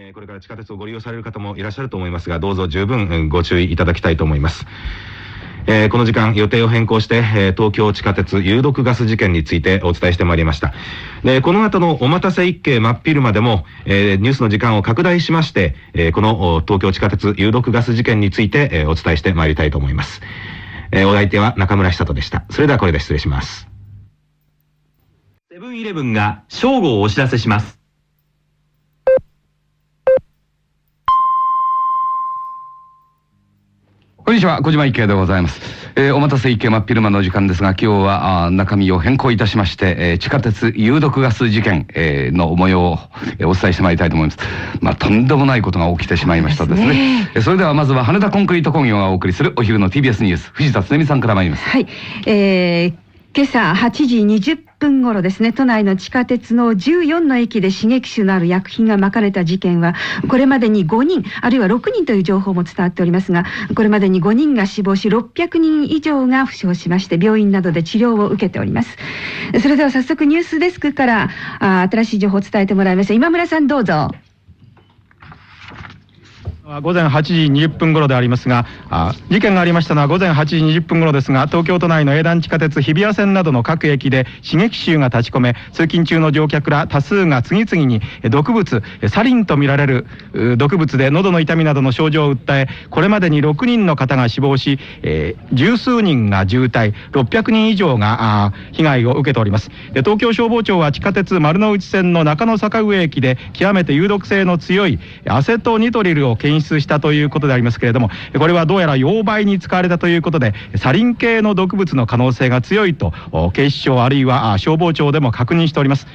え、これから地下鉄をご利用される方もいらっしゃると思いますが、どうぞ十分ご注意いただきたいと思います。えー、この時間予定を変更して、えー、東京地下鉄有毒ガス事件についてお伝えしてまいりました。で、この後のお待たせ一景真っ昼間でも、えー、ニュースの時間を拡大しまして、えー、この東京地下鉄有毒ガス事件について、えー、お伝えしてまいりたいと思います。えー、お相手は中村久人でした。それではこれで失礼します。セブンイレブンが正午をお知らせします。こんにちは、小島池でございます。えー、お待たせ池真っ昼間の時間ですが、今日はあ中身を変更いたしまして、えー、地下鉄有毒ガス事件、えー、の模様を、えー、お伝えしてまいりたいと思います。まあ、とんでもないことが起きてしまいましたですね。そ、ね、それではまずは羽田コンクリート工業がお送りするお昼の TBS ニュース、藤田つねみさんから参ります。はい。えー、今朝8時20分頃ですね、都内の地下鉄の14の駅で刺激種のある薬品がまかれた事件は、これまでに5人、あるいは6人という情報も伝わっておりますが、これまでに5人が死亡し、600人以上が負傷しまして、病院などで治療を受けております。それでは早速ニュースデスクからあ新しい情報を伝えてもらいます。今村さんどうぞ。午前8時20分頃でありますが事件がありましたのは午前8時20分頃ですが東京都内の営団地下鉄日比谷線などの各駅で刺激臭が立ち込め通勤中の乗客ら多数が次々に毒物サリンとみられる毒物で喉の痛みなどの症状を訴えこれまでに6人の方が死亡し、えー、十数人が重体600人以上が被害を受けております。で東京消防庁は地下鉄丸の内線の中野坂上駅で極めて有毒性の強いアセトニトリルを検出したということでありますけれどもこれはどうやら溶媒に使われたということでサリン系の毒物の可能性が強いと警視庁あるいは消防庁でも確認しております。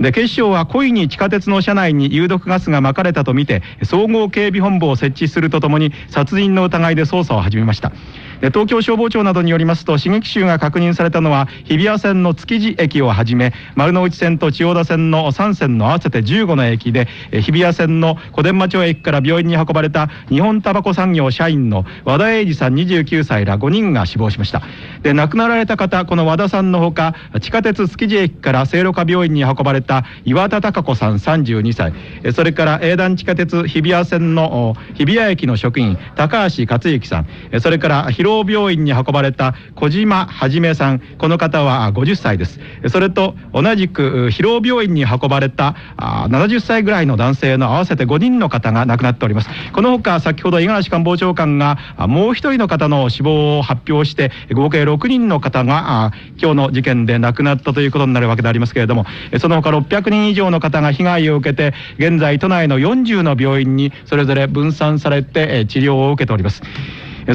で警視庁は故意に地下鉄の車内に有毒ガスがまかれたとみて総合警備本部を設置するとともに殺人の疑いで捜査を始めました東京消防庁などによりますと刺激臭が確認されたのは日比谷線の築地駅をはじめ丸の内線と千代田線の3線の合わせて15の駅で日比谷線の小伝馬町駅から病院に運ばれた日本タバコ産業社員の和田英二さん29歳ら5人が死亡しました。で亡くなられた方この和田さんのほか地下鉄築地駅から聖路加病院に運ばれた岩田孝子さん32歳。それから営団地下鉄日比谷線の日比谷駅の職員高橋克之さん。それから広老病院に運ばれた小島はじめさん。この方は50歳です。それと同じく広尾病院に運ばれた70歳ぐらいの男性の合わせて5人の方が亡くなっております。このほか先ほど五十嵐官房長官がもう一人の方の死亡を発表して合計6人の方が今日の事件で亡くなったということになるわけでありますけれどもその他600人以上の方が被害を受けて現在都内の40の病院にそれぞれ分散されて治療を受けております。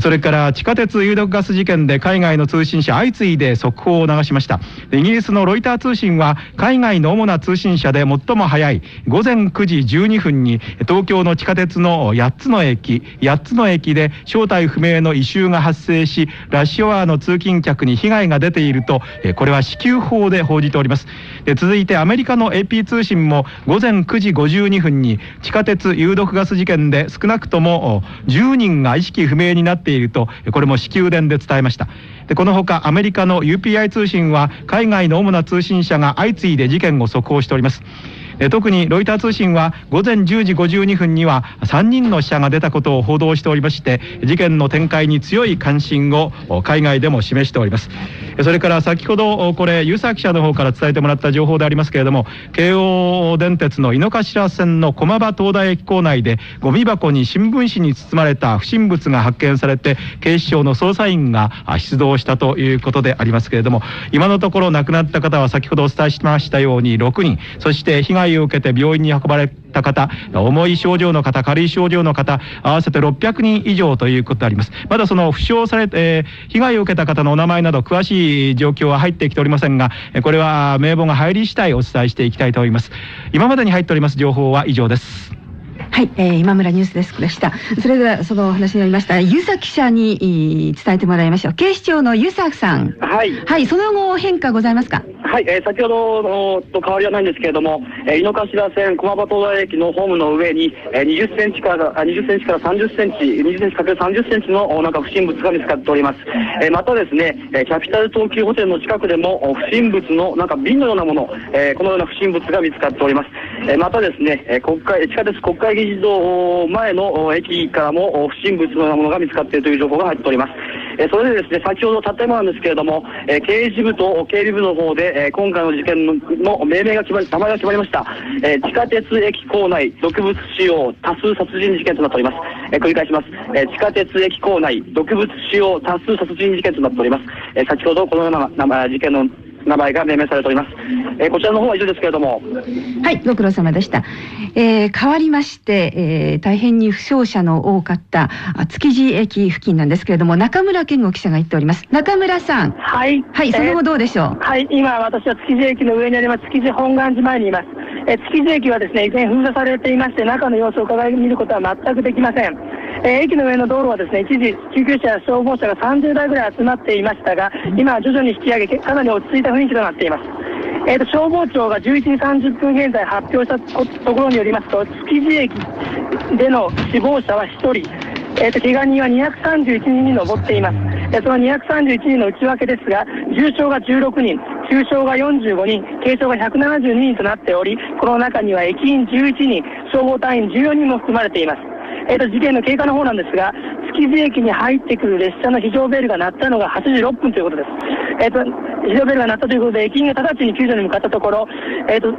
それから地下鉄有毒ガス事件で海外の通信社相次いで速報を流しました。イギリスのロイター通信は海外の主な通信社で最も早い。午前9時12分に東京の地下鉄の8つの駅8つの駅で正体不明の異臭が発生しラッシュアワーの通勤客に被害が出ているとこれは支給法で報じております。続いてアメリカの AP 通信も午前9時52分に地下鉄有毒ガス事件で少なくとも10人が意識不明になってているとこれも至急電で伝えました。でこのほかアメリカの UPI 通信は海外の主な通信社が相次いで事件を速報しております。特にロイター通信は午前10時52分には3人の死者が出たことを報道しておりまして事件の展開に強い関心を海外でも示しております。それから先ほどこれ遊佐記者の方から伝えてもらった情報でありますけれども京王電鉄の井の頭線の駒場東大駅構内でゴミ箱に新聞紙に包まれた不審物が発見されて警視庁の捜査員が出動したということでありますけれども今のところ亡くなった方は先ほどお伝えしましたように6人そして被害を受けて病院に運ばれた方重い症状の方軽い症状の方合わせて600人以上ということであります。まだその負傷されて、えー、被害を受けた方のお名前など詳しい状況は入ってきておりませんがこれは名簿が入り次第お伝えしていきたいと思います。今までに入っております情報は以上です。はい、えー、今村ニュースデスクでした。それではそのお話になりました遊佐記者に伝えてもらいましょう。警視庁の遊佐さん。はい。はい、その後変化ございますか？はい、えー、先ほどのと変わりはないんですけれども、えー、井の頭線駒場東大駅のホームの上に、えー、20センチから20センチから30センチ、20センチかける30センチのなんか不審物が見つかっております。えー、またですね、えー、キャピタル東急ホテルの近くでも不審物のなんか瓶のようなもの、えー、このような不審物が見つかっております。えー、またですね、えー、国会地下鉄国会議事堂前の駅からも不審物のようなものが見つかっているという情報が入っております。えそれでですね、先ほどたった今なんですけれども、え刑事部と経理部の方で、え今回の事件の命名が決まり、名前が決まりました。え地下鉄駅構内毒物使用多数殺人事件となっております。え繰り返します。え地下鉄駅構内毒物使用多数殺人事件となっております。え先ほどこのような事件の名前が命名されております。えー、こちらの方は以上ですけれども。はい、ご苦労様でした。えー、変わりまして、えー、大変に負傷者の多かった築地駅付近なんですけれども、中村健吾記者が言っております。中村さん。はい。はい、その後どうでしょう？はい、今私は築地駅の上にあります築地本願寺前にいます。えー、築地駅はですね、依然封鎖されていまして、中の様子を伺い見ることは全くできません。えー、駅の上の道路はですね一時救急車や消防車が30台ぐらい集まっていましたが今は徐々に引き上げかなり落ち着いた雰囲気となっています。えーと、消防庁が11時30分現在発表したところによりますと築地駅での死亡者は1人、えーと、怪我人は231人に上っています、えー、その231人の内訳ですが重症が16人重症が45人軽症が172人となっておりこの中には駅員11人消防隊員14人も含まれていますえーと、事件の経過の方なんですが、築地駅に入ってくる列車の非常ベルが鳴ったのが8時6分ということです。えーと、非常ベルが鳴ったということで、駅員が直ちに救助に向かったところ、えーと、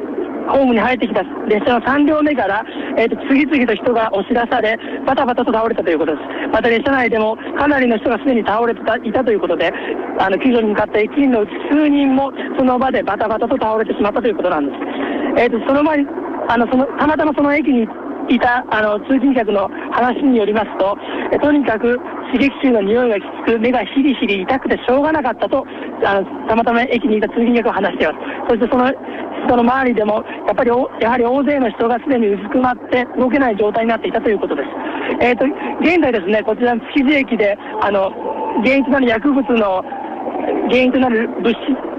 ホームに入ってきた列車の3両目から、えーと、次々と人が押し出され、バタバタと倒れたということです。また列車内でもかなりの人がすでに倒れていたということで、あの救助に向かった駅員のうち数人もその場でバタバタと倒れてしまったということなんです。えー、とその前にあのそのたまたまその駅にいたあの通勤客の話によりますと、えとにかく刺激臭の匂いがきつく、目がヒリヒリ痛くてしょうがなかったと、あのたまたま駅にいた通勤客は話しています。そしてその人の周りでも、やっぱりやはり大勢の人がすでにうずくまって動けない状態になっていたということです。えーと、現在ですね、こちらの築地駅で、あの原因となる薬物の原因となる物質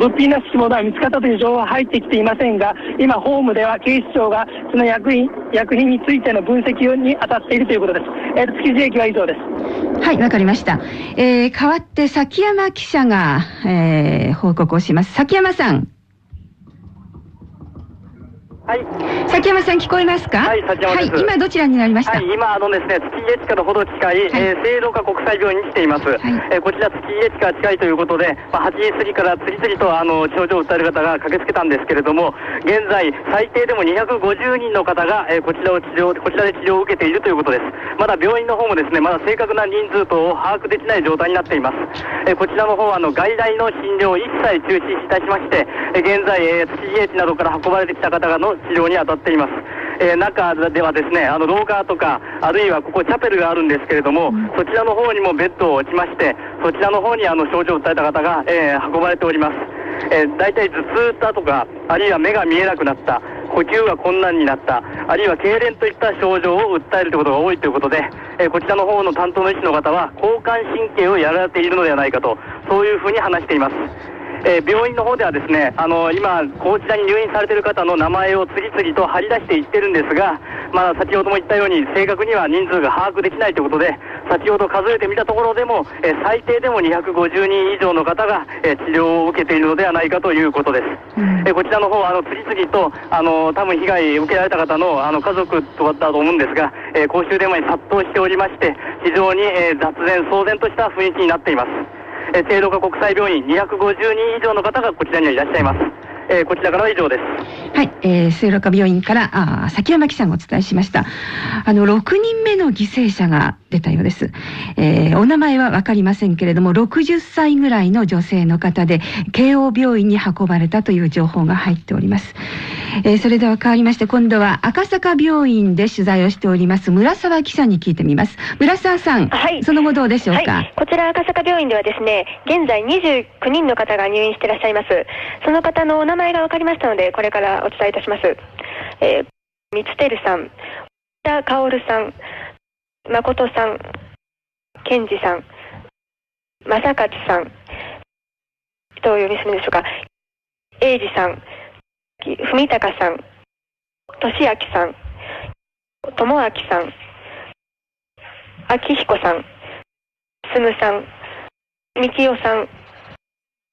物品らしきものは見つかったという情報は入ってきていませんが、今、ホームでは警視庁がその薬品薬品についての分析に当たっているということです。えー、と築地駅は以上です。はい、わかりました。えー、代わって崎山記者が、えー、報告をします。崎山さん。はい。崎山さん聞こえますか？はい、崎山です。はい、今どちらになりました、はい、今、あのですね、築地駅からほど近い、はい、えー、聖路加国際病院に来ています。はい、えー、こちら築地駅から近いということで、まあ、8時過ぎから次々と、あの、症状を訴える方が駆けつけたんですけれども、現在、最低でも250人の方が、えー、こちらを治療、こちらで治療を受けているということです。まだ病院の方もですね、まだ正確な人数等を把握できない状態になっています。えー、こちらの方は、あの、外来の診療を一切中止いたしまして、えー、現在、えー、築地駅などから運ばれてきた方の治療に当たっています。ます。えー、中ではですね、あの廊下とか、あるいはここチャペルがあるんですけれども、うん、そちらの方にもベッドを置きまして、そちらの方にあの症状を訴えた方が、えー、運ばれております。えー、大体頭痛だとか、あるいは目が見えなくなった、呼吸が困難になった、あるいは痙攣といった症状を訴えるということが多いということで、えー、こちらの方の担当の医師の方は、交感神経をやられているのではないかと、そういうふうに話しています。えー、病院の方ではですね、あの今、こちらに入院されている方の名前を次々と張り出していってるんですが、まあ、先ほども言ったように、正確には人数が把握できないということで、先ほど数えてみたところでも、えー、最低でも250人以上の方が、えー、治療を受けているのではないかということです。うん、えこちらの方はあの次々と、あの多分被害を受けられた方のあの家族とだったと思うんですが、え公衆電話に殺到しておりまして、非常に、え雑然、騒然とした雰囲気になっています。えー、聖路加国際病院250人以上の方がこちらにはいらっしゃいます。えー、こちらからは以上です。はい、えー、聖路加病院からあ崎山記者がお伝えしました。あの6人目の犠牲者が出たようです。えー、お名前はわかりませんけれども、60歳ぐらいの女性の方で慶応病院に運ばれたという情報が入っております。えー、それでは変わりまして今度は赤坂病院で取材をしております村沢記者に聞いてみます。村沢さん、はい、その後どうでしょうか、はい、こちら赤坂病院ではですね現在29人の方が入院していらっしゃいます。その方のお名前が分かりましたのでこれからお伝えいたします、えー、三つてるさん田薫さん、誠さん、健二さん、正勝さん、人を読みするんでしょうか。英二さん、文隆さん、俊明さん、智明さん、明彦さん、すむさん、みきおさん、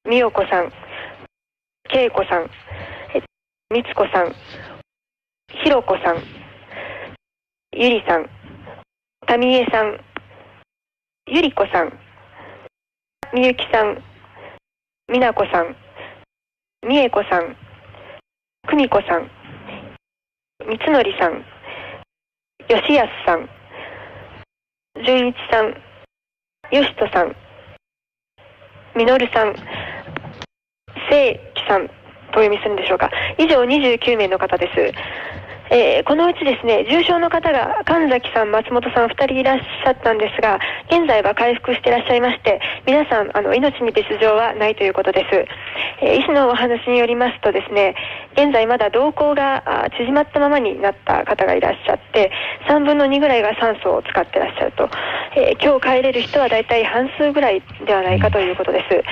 みよこさん、けいこさん、みつこさん、ひろこさん、ゆりさん、たみえさん、ゆりこさん、みゆきさん、みなこさん、みえこさん、くみこさん、みつのりさん、よしやすさん、じゅんいちさん、よしとさん、みのるさん、せいきさんとお読みするんでしょうか。以上29名の方です。えー、このうちですね、重症の方が神崎さん、松本さん2人いらっしゃったんですが、現在は回復していらっしゃいまして、皆さん、あの、命に別状はないということです。えー、医師のお話によりますとですね、現在まだ瞳孔が縮まったままになった方がいらっしゃって、3分の2ぐらいが酸素を使ってらっしゃると。えー、今日帰れる人は大体半数ぐらいではないかということです。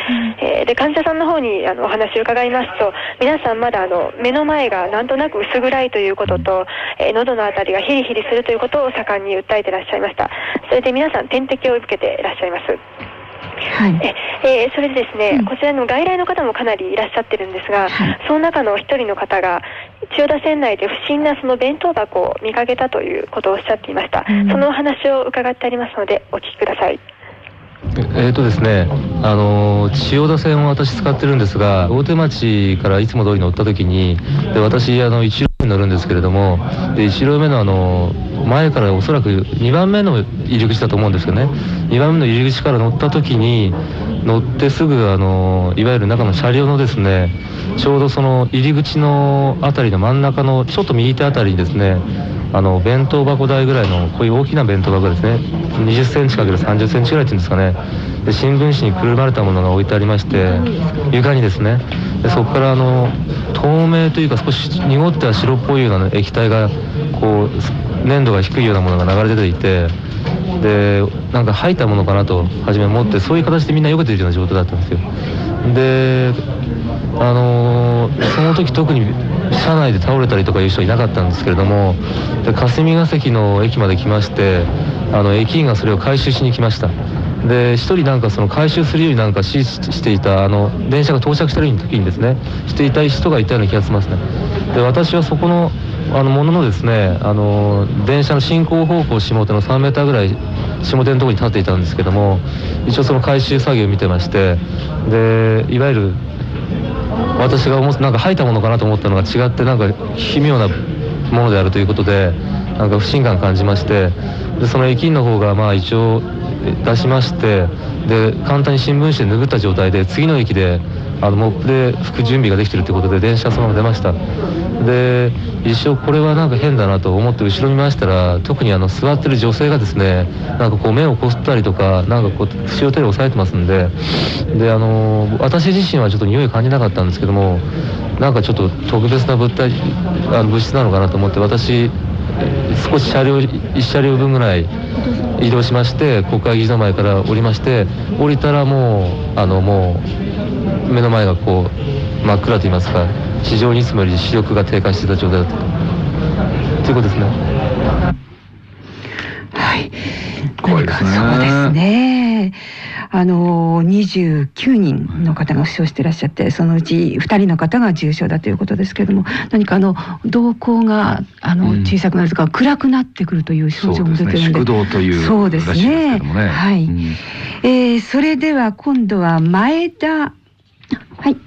えー、で、患者さんの方にあのお話を伺いますと、皆さんまだあの、目の前がなんとなく薄暗いということと、えー、喉のあたりがヒリヒリするということを盛んに訴えていらっしゃいました。それで皆さん点滴を受けていらっしゃいます。はい、ええー、それでですね、うん、こちらの外来の方もかなりいらっしゃってるんですが、はい、その中の一人の方が千代田線内で不審なその弁当箱を見かけたということをおっしゃっていました、うん、そのお話を伺ってありますのでお聞きくださいえーとですね、あの千代田線を私使ってるんですが大手町からいつも通り乗った時にで私あの1両目に乗るんですけれどもで1両目のあの前からおそらく2番目の入り口だと思うんですけどね。2番目の入り口から乗った時に乗ってすぐあのいわゆる中の車両のですねちょうどその入り口の辺りの真ん中のちょっと右手辺りにですねあの弁当箱台ぐらいのこういう大きな弁当箱ですね。20センチ ×30 センチぐらいっていうんですかね。で新聞紙にくるまれたものが置いてありまして床にですね。でそこからあの透明というか少し濁っては白っぽいような液体がこう粘度が低いようなものが流れ出ていてでなんか吐いたものかなと初め思ってそういう形でみんなよけてるような状態だったんですよ。であのー、その時特に車内で倒れたりとかいう人いなかったんですけれどもで霞ヶ関の駅まで来ましてあの駅員がそれを回収しに来ました。で1人なんかその回収するようになんか指示していたあの電車が到着してる時にですねしていた人がいたような気がしますね。で私はそこのあのもののですねあの電車の進行方向下手の3メーターぐらい下手のとこに立っていたんですけども一応その回収作業を見てましてでいわゆる私が思なんか吐いたものかなと思ったのが違ってなんか奇妙なものであるということでなんか不信感感じましてでその駅員の方がまあ一応出しましてで簡単に新聞紙で拭った状態で次の駅であのモップで拭く準備ができてるということで電車そのまま出ました。で一生これはなんか変だなと思って後ろ見ましたら特にあの座ってる女性がですねなんかこう目をこすったりとかなんかこう節を手で押さえてますんでであの私自身はちょっと匂い感じなかったんですけどもなんかちょっと特別な物体あの物質なのかなと思って私少し車両1車両分ぐらい移動しまして国会議事堂前から降りまして降りたらもうあのもう目の前がこう真っ暗と言いますか非常にいつもより視力が低下していた状態だったということですね。はい。怖いですね。そうですね。あの29人の方が負傷していらっしゃってそのうち2人の方が重症だということですけれども何かあの瞳孔があの小さくなるとか、うん、暗くなってくるという症状も出てるんでそうですね。そうですね。はい、うん、えー、それでは今度は前田。はい。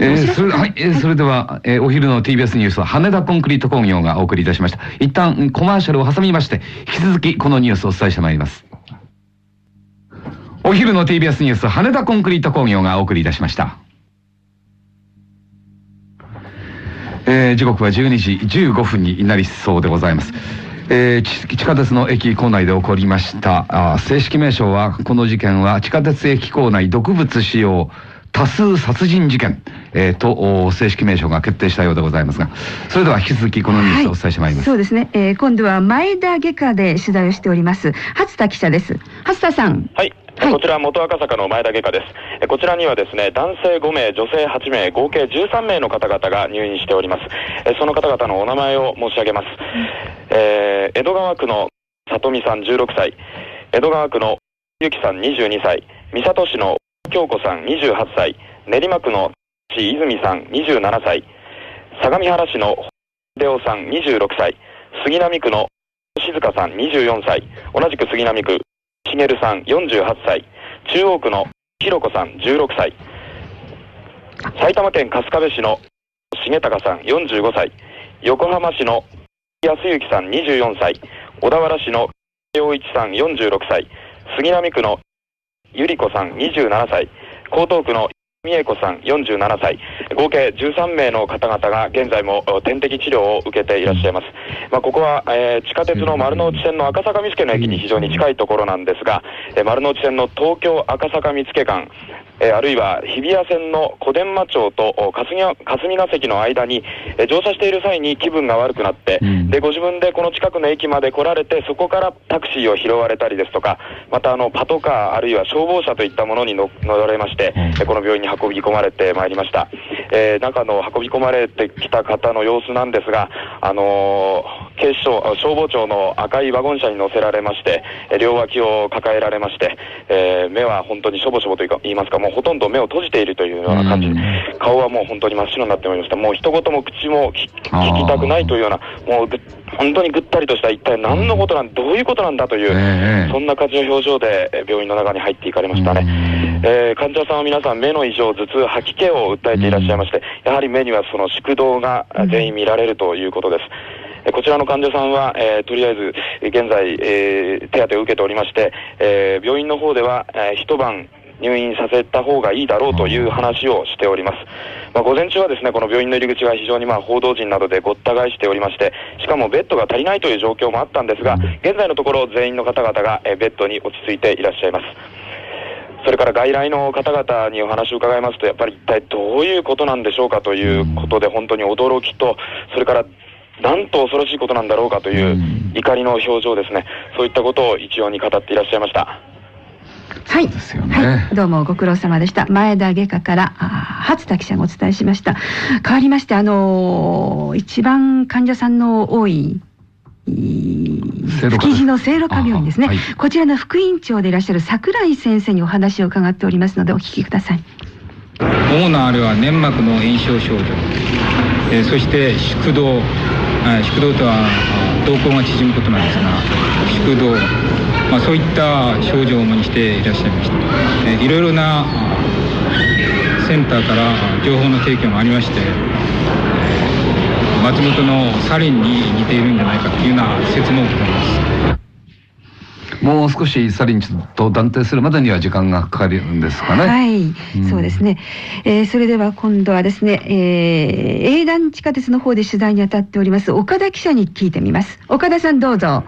えー、それはい、えー、それでは、えー、お昼の TBS ニュースは羽田コンクリート工業がお送りいたしました。一旦コマーシャルを挟みまして引き続きこのニュースをお伝えしてまいりますお昼の TBS ニュース羽田コンクリート工業がお送りいたしました。えー、時刻は12時15分になりそうでございます。えー、地下鉄の駅構内で起こりました。あ正式名称はこの事件は地下鉄駅構内毒物使用多数殺人事件、えー、と正式名称が決定したようでございますが。それでは引き続きこのニュースをお伝えしてまいります、はい、そうですね、えー、今度は前田外科で取材をしております。初田記者です。初田さん。はいはい、こちら元赤坂の前田外科です。こちらにはですね、男性5名、女性8名、合計13名の方々が入院しております。その方々のお名前を申し上げます。えー、江戸川区の里見さん16歳、江戸川区のゆきさん22歳、三郷市の京子さん28歳、練馬区の市泉さん27歳、相模原市の秀夫さん26歳、杉並区の静香さん24歳、同じく杉並区茂さん48歳、中央区のひろこさん16歳、埼玉県春日部市の重隆さん45歳、横浜市の康幸さん24歳、小田原市の陽一さん46歳、杉並区のゆり子さん27歳、江東区の美恵子さん47歳、合計13名の方々が現在も点滴治療を受けていらっしゃいます。まあ、ここは、えー、地下鉄の丸の内線の赤坂見附の駅に非常に近いところなんですが、えー、丸の内線の東京赤坂見附間、えー、あるいは日比谷線の小伝馬町と霞霞ヶ関の間に、えー、乗車している際に気分が悪くなって、うん、でご自分でこの近くの駅まで来られてそこからタクシーを拾われたりですとかまたあのパトカーあるいは消防車といったものに乗られまして、うん、この病院に運び込まれてまいりました、えー、中の運び込まれてきた方の様子なんですが、あのー、警視庁消防庁の赤いワゴン車に乗せられまして両脇を抱えられまして、えー、目は本当にしょぼしょぼと言いますかもうほとんど目を閉じているというような感じで、顔はもう本当に真っ白になっておりました。もう一言も口も聞きたくないというような、もう本当にぐったりとした一体何のことなんどういうことなんだという、そんな感じの表情で病院の中に入っていかれましたね。えー、患者さんは皆さん目の異常、頭痛、吐き気を訴えていらっしゃいまして、やはり目にはその宿動が全員見られるということです。こちらの患者さんは、えー、とりあえず現在、えー、手当てを受けておりまして、えー、病院の方では、えー、一晩入院させた方がいいだろうという話をしております。まあ、午前中はですね、この病院の入り口が非常にまあ報道陣などでごった返しておりまして、しかもベッドが足りないという状況もあったんですが、現在のところ全員の方々がベッドに落ち着いていらっしゃいます。それから外来の方々にお話を伺いますと、やっぱり一体どういうことなんでしょうかということで、本当に驚きと、それからなんと恐ろしいことなんだろうかという怒りの表情ですね、そういったことを一様に語っていらっしゃいました。はい、ね、はい、どうもご苦労様でした。前田外科からあ初田記者がお伝えしました。変わりまして、あのー、一番患者さんの多い築地の聖路加病院ですね、はい、こちらの副院長でいらっしゃる桜井先生にお話を伺っておりますのでお聞きください。主なあれは粘膜の炎症症状、えー、そして宿動宿道とは瞳孔が縮むことなんですが宿道、まあ、そういった症状を主にしていらっしゃいました、えー、いろいろなセンターから情報の提供もありまして松本のサリンに似ているんじゃないかというような説もございます。もう少しサリンと断定するまでには時間がかかるんですかね。はい、うん、そうですね。えー、それでは今度はですね、えー、営団地下鉄の方で取材に当たっております岡田記者に聞いてみます。岡田さんどうぞ。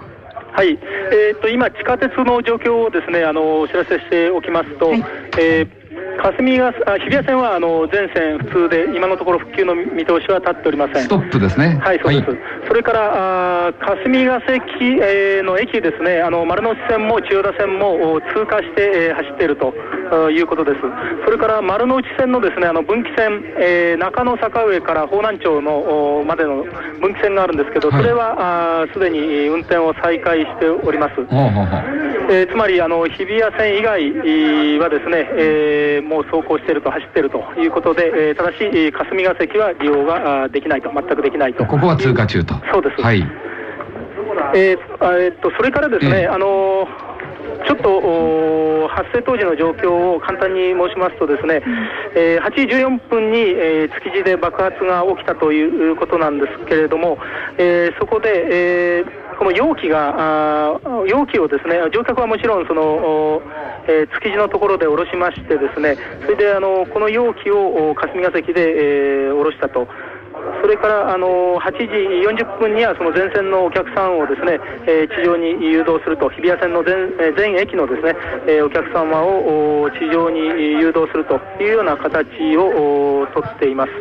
はい、えーと、今、地下鉄の状況をですねあのお知らせしておきますと、はい、えー霞があ日比谷線はあの全線普通で今のところ復旧の見通しは立っておりませんストップですねはいそうです、はい、それからあ霞が関、えー、の駅ですね。あの丸の内線も千代田線も通過して、えー、走っているということです。それから丸の内線のですねあの分岐線、えー、中野坂上から方南町のまでの分岐線があるんですけど、それはすでに運転を再開しております、えー、つまりあの日比谷線以外はですね、えー、もう走行していると走っているということで、えー、ただし霞が関は利用ができないと全くできないと。ここは通過中とそうです。はい。えー、えー、っとそれからですね、えー、あのちょっと発生当時の状況を簡単に申しますとですね、えー、8時14分に、えー、築地で爆発が起きたということなんですけれども、えー、そこで、えー、この容器があ容器をですね乗客はもちろんその、えー、築地のところで降ろしましてですねそれであのこの容器を霞が関で、えー、降ろしたと。それからあの8時40分にはその前線のお客さんをですね、えー地上に誘導すると、日比谷線の全えー全駅のですね、えーお客様をお地上に誘導するというような形をとっています。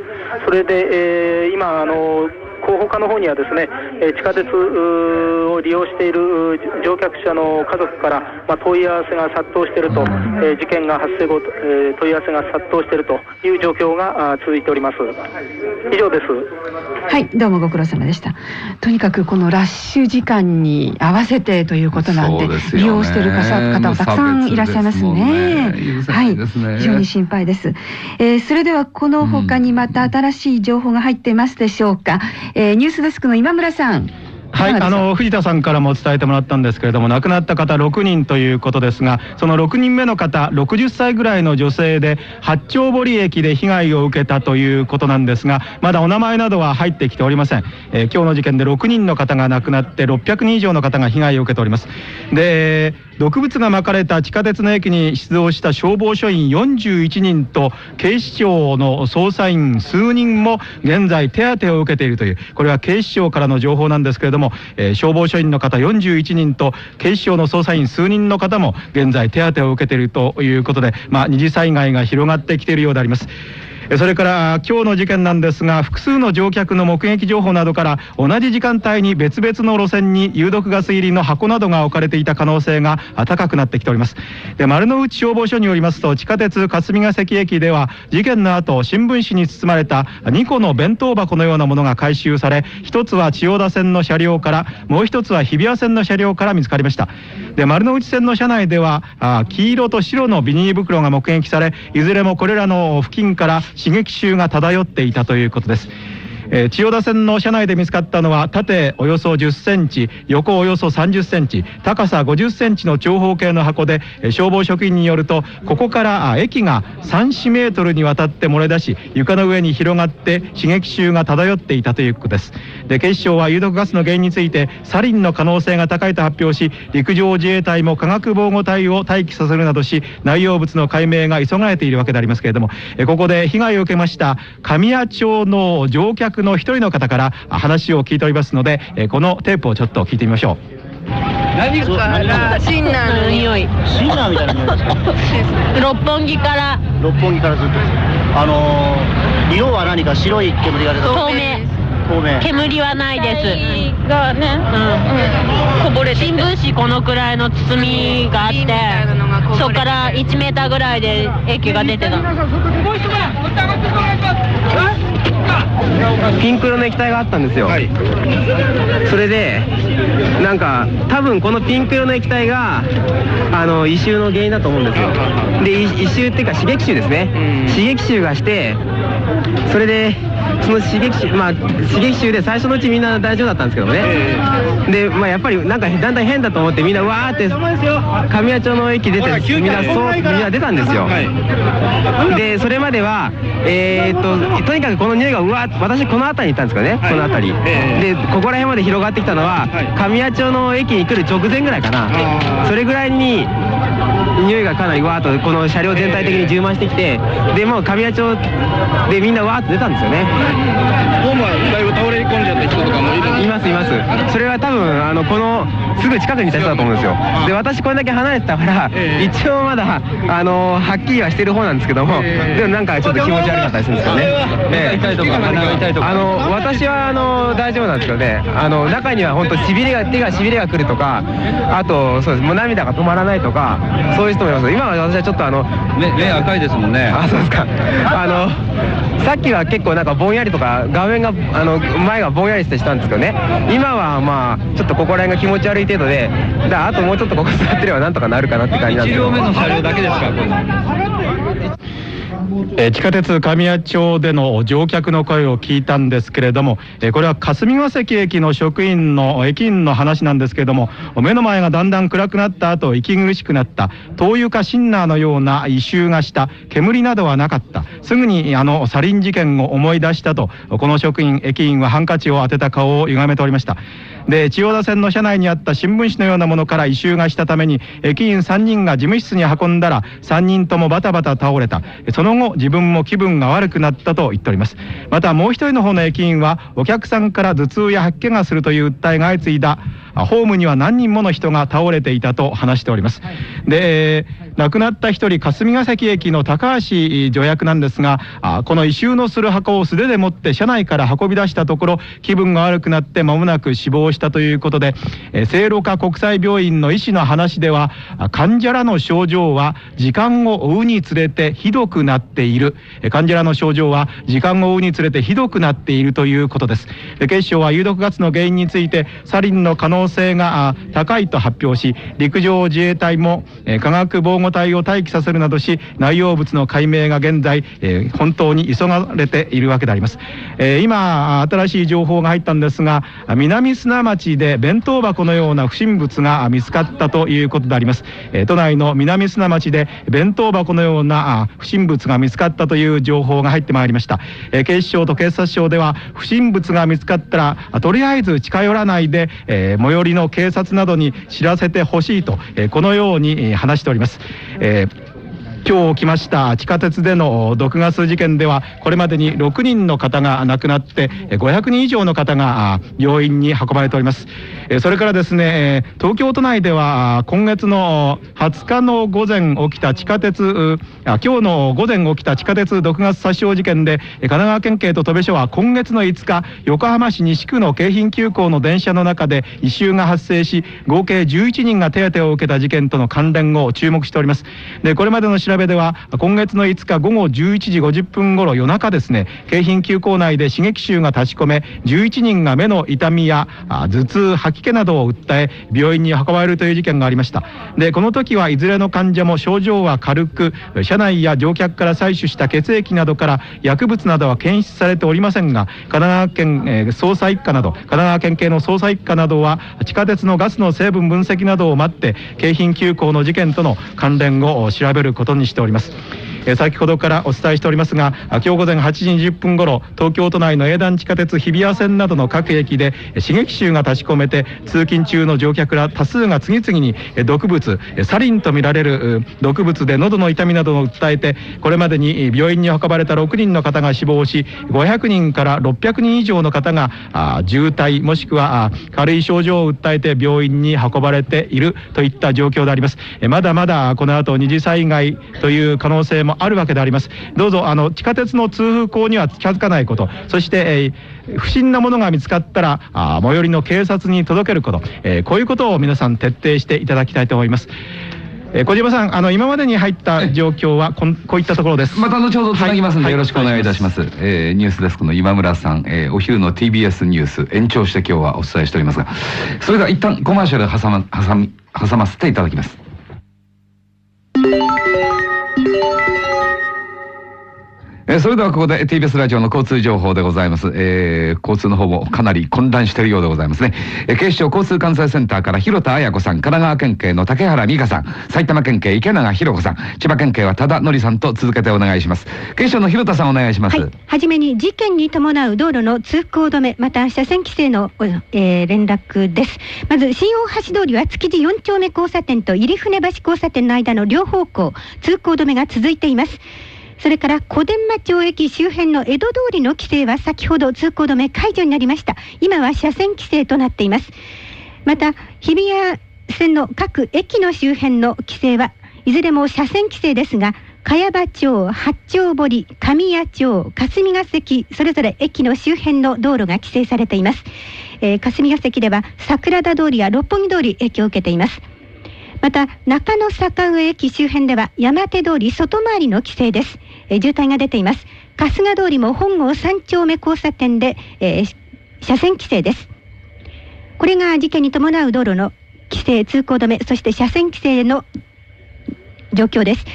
それで、えー今あの広報課の方にはですね、えー地下鉄を利用している乗客者の家族から、まあ、問い合わせが殺到していると、えー事件が発生後、えー問い合わせが殺到しているという状況が続いております。以上です。はい、どうもご苦労様でした。とにかくこのラッシュ時間に合わせてということなんで、ね利用している方たくさんいらっしゃいますね。許せなはい非常に心配です。えーそれではこの他にまた新しい情報が入っていますでしょうか。えーニュースデスクの今村さん。はい、あの藤田さんからも伝えてもらったんですけれども亡くなった方6人ということですがその6人目の方60歳ぐらいの女性で八丁堀駅で被害を受けたということなんですがまだお名前などは入ってきておりません、えー今日の事件で6人の方が亡くなって600人以上の方が被害を受けております。で毒物がまかれた地下鉄の駅に出動した消防署員41人と警視庁の捜査員数人も現在手当てを受けているというこれは警視庁からの情報なんですけれども、えー消防署員の方41人と警視庁の捜査員数人の方も現在手当てを受けているということで、まあ、二次災害が広がってきているようであります。えそれから今日の事件なんですが複数の乗客の目撃情報などから同じ時間帯に別々の路線に有毒ガス入りの箱などが置かれていた可能性が高くなってきております。で丸の内消防署によりますと地下鉄霞ヶ関駅では事件の後新聞紙に包まれた2個の弁当箱のようなものが回収され一つは千代田線の車両からもう一つは日比谷線の車両から見つかりました。で丸の内線の車内ではあ黄色と白のビニール袋が目撃されいずれもこれらの付近から刺激臭が漂っていたということです。えー千代田線の車内で見つかったのは縦およそ10センチ横およそ30センチ高さ50センチの長方形の箱でえー消防職員によるとここからあ駅が34メートルにわたって漏れ出し床の上に広がって刺激臭が漂っていたということです。で警視庁は有毒ガスの原因についてサリンの可能性が高いと発表し陸上自衛隊も化学防護隊を待機させるなどし内容物の解明が急がれているわけでありますけれどもえここで被害を受けました神谷町の乗客の一人の方からあ話を聞いておりますのでえこのテープをちょっと聞いてみましょう。何からシンナーの匂い。シンナーみたいな匂い。ですか六本木から。六本木からずっとあのー、色は何か白い煙が出た。透明。透明。煙はないです。がね、うん、こぼれ新聞紙このくらいの包みがあってそこから1メーターぐらいで液が出てたピンク色の液体があったんですよ、それでなんか多分このピンク色の液体があの異臭の原因だと思うんですよ。でい異臭っていうか刺激臭ですね、刺激臭がしてそれでその刺激臭まあ刺激臭で最初のうちみんな大丈夫だったんですけどね、でまあやっぱりなんかだんだん変だと思ってみんなわーって神谷町の駅出てみんなそうみんな出たんですよ、でそれまではえーっととにかくこの匂いがうわー私この辺りに行ったんですかね、この辺り、でここら辺まで広がってきたのは、神谷町の駅に来る直前ぐらいかな、それぐらいに匂いがかなりわーっとこの車両全体的に充満してきてでもう神谷町でみんなわーっと出たんですよね。ホームはだいぶ倒れ込んじゃった人とかもいるいますいます。それは多分あのこのすぐ近くにいた人だと思うんですよ。で私これだけ離れてたから一応まだあのはっきりはしてる方なんですけどもでもなんかちょっと気持ち悪かったりするんですよね。あの私はあの大丈夫なんですけどね。あの中には本当しびれが手がしびれがくるとかあとそうです。もう涙が止まらないとかそういう人もいます。今は私はちょっとあの目目赤いですもんね。あそうですか。あのさっきは結構なんかぼんやりとか画面があの前がぼんやりしてしたんですけどね。今はまあちょっとここら辺が気持ち悪い程度でだあともうちょっとここ座ってればなんとかなるかなって感じなんですけど。1両目の車両だけですかえ地下鉄神谷町での乗客の声を聞いたんですけれども、えこれは霞ヶ関駅の職員の駅員の話なんですけれども目の前がだんだん暗くなった後息苦しくなった灯油かシンナーのような異臭がした煙などはなかった。すぐにあのサリン事件を思い出したとこの職員駅員はハンカチを当てた顔を歪めておりました。で千代田線の車内にあった新聞紙のようなものから異臭がしたために駅員3人が事務室に運んだら3人ともバタバタ倒れた。そのの後自分も気分が悪くなったと言っております。またもう一人の方の駅員はお客さんから頭痛や吐き気がするという訴えが相次いだホームには何人もの人が倒れていたと話しております、で亡くなった一人霞ヶ関駅の高橋助役なんですがあこの異臭のする箱を素手で持って車内から運び出したところ気分が悪くなって間もなく死亡したということで、えー、聖路加国際病院の医師の話では患者らの症状は時間を追うにつれてひどくなっている。患者らの症状は時間を追うにつれてひどくなっているということです。で警視庁は有毒ガスの原因についてサリンの可能性が高いと発表し陸上自衛隊も化学防護隊を待機させるなどし内容物の解明が現在、え、本当に急がれているわけであります、え、今新しい情報が入ったんですが南砂町で弁当箱のような不審物が見つかったということであります、え、都内の南砂町で弁当箱のような不審物が見つかったという情報が入ってまいりました、え、警視庁と警察庁では不審物が見つかったらとりあえず近寄らないで、えー、最寄りの警察などに知らせてほしいと、えー、このように話しております、えー今日起きました。地下鉄での毒ガス事件ではこれまでに6人の方が亡くなって500人以上の方が病院に運ばれております。それからですね東京都内では今月の20日の午前起きた地下鉄今日の午前起きた地下鉄毒ガス殺傷事件で神奈川県警と戸部署は今月の5日横浜市西区の京浜急行の電車の中で異臭が発生し合計11人が手当てを受けた事件との関連を注目しております。でこれまでの調べでは今月の5日午後11時50分頃夜中ですね京浜急行内で刺激臭が立ち込め11人が目の痛みや頭痛吐き気などを訴え病院に運ばれるという事件がありました。でこの時はいずれの患者も症状は軽く車内や乗客から採取した血液などから薬物などは検出されておりませんが神奈川県、えー、捜査一課など神奈川県警の捜査一課などは地下鉄のガスの成分分析などを待って京浜急行の事件との関連を調べることにしております。え先ほどからお伝えしておりますが今日午前8時20分ごろ東京都内の営団地下鉄日比谷線などの各駅で刺激臭が立ち込めて通勤中の乗客ら多数が次々に毒物サリンとみられる毒物で喉の痛みなどを訴えてこれまでに病院に運ばれた6人の方が死亡し500人から600人以上の方が渋滞もしくは軽い症状を訴えて病院に運ばれているといった状況であります。まだまだこの後二次災害という可能性もあるわけであります。どうぞあの地下鉄の通風口には近づかないこと。そして、えー、不審なものが見つかったらあ最寄りの警察に届けること、えー、こういうことを皆さん徹底していただきたいと思います。えー、小島さん、あの今までに入った状況はこんこういったところです。また後ほどつなぎますので、はい、よろしくお願いいたします。はい、えー、ニュースデスクの今村さん、えー、お昼の TBS ニュース延長して今日はお伝えしておりますが、それでは一旦コマーシャル挟ま挟み挟ませていただきます。えー、それではここで TBS ラジオの交通情報でございます。えー、交通の方もかなり混乱しているようでございますね。えー、警視庁交通管制センターから広田彩子さん、神奈川県警の竹原美香さん、埼玉県警池永博子さん、千葉県警は多田典さんと続けてお願いします。警視庁の広田さんお願いします。はい、はじめに事件に伴う道路の通行止め、また車線規制の、えー、連絡です。まず新大橋通りは築地4丁目交差点と入船橋交差点の間の両方向、通行止めが続いています。それから小伝馬町駅周辺の江戸通りの規制は先ほど通行止め解除になりました今は車線規制となっていますまた日比谷線の各駅の周辺の規制はいずれも車線規制ですが茅場町、八丁堀、神谷町、霞ヶ関、それぞれ駅の周辺の道路が規制されています。えー、霞ヶ関では桜田通りや六本木通り影響を受けています。また中野坂上駅周辺では山手通り外回りの規制です、えー、渋滞が出ています。春日通りも本郷3丁目交差点で、えー、車線規制です。これが事件に伴う道路の規制通行止めそして車線規制の状況です。